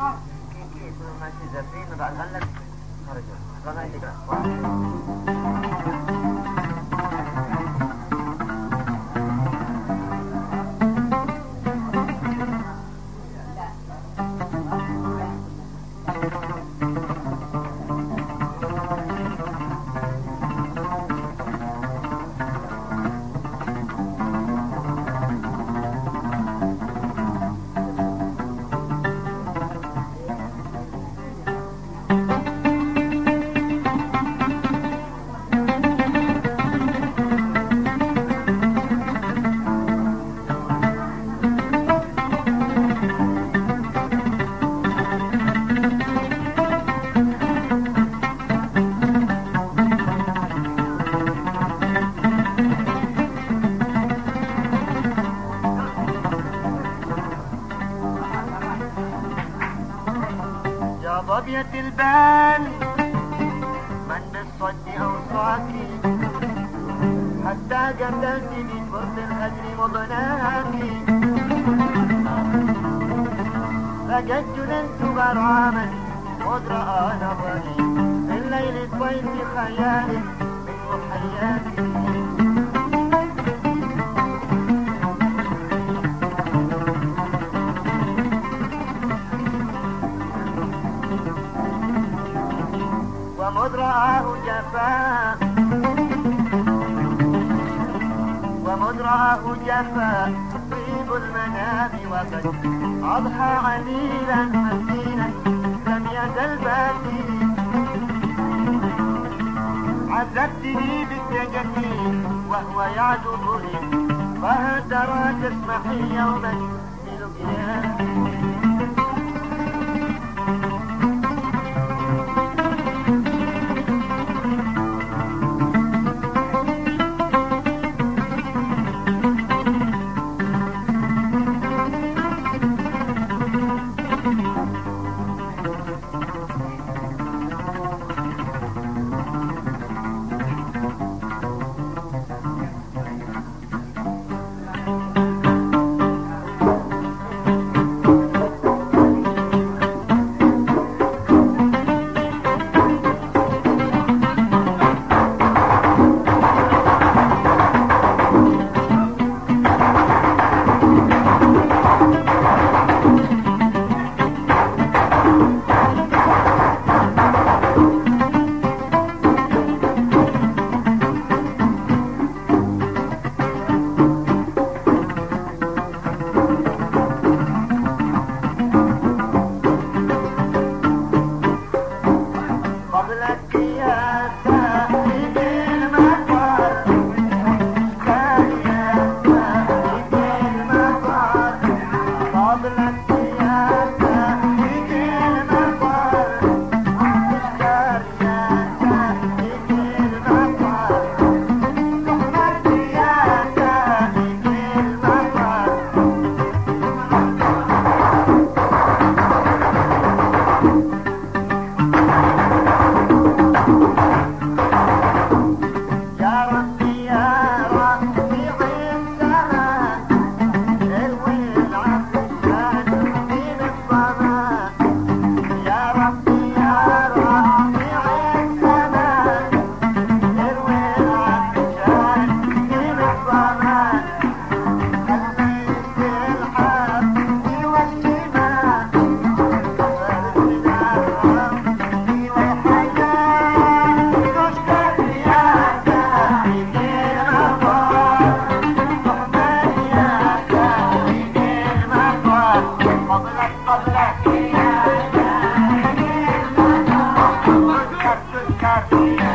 كيف كيف ماشي زفين بعد غلق ظبية البال. من بالصد أوصاكي حتى قتلتني بفرط الهجر مضناكي لقد جننت غراما قد رأى نظري في الليل طيب خيالي من محياتي ومذ رآه جفا ومذ رآه جفا طيب المنام وقد أضحى عليلا مسكينا لم يزل باكي عذبتني بالتجني وهو يعذبني. فهل ترى تسمحي يوما بلقياني Kartuz, kartuz.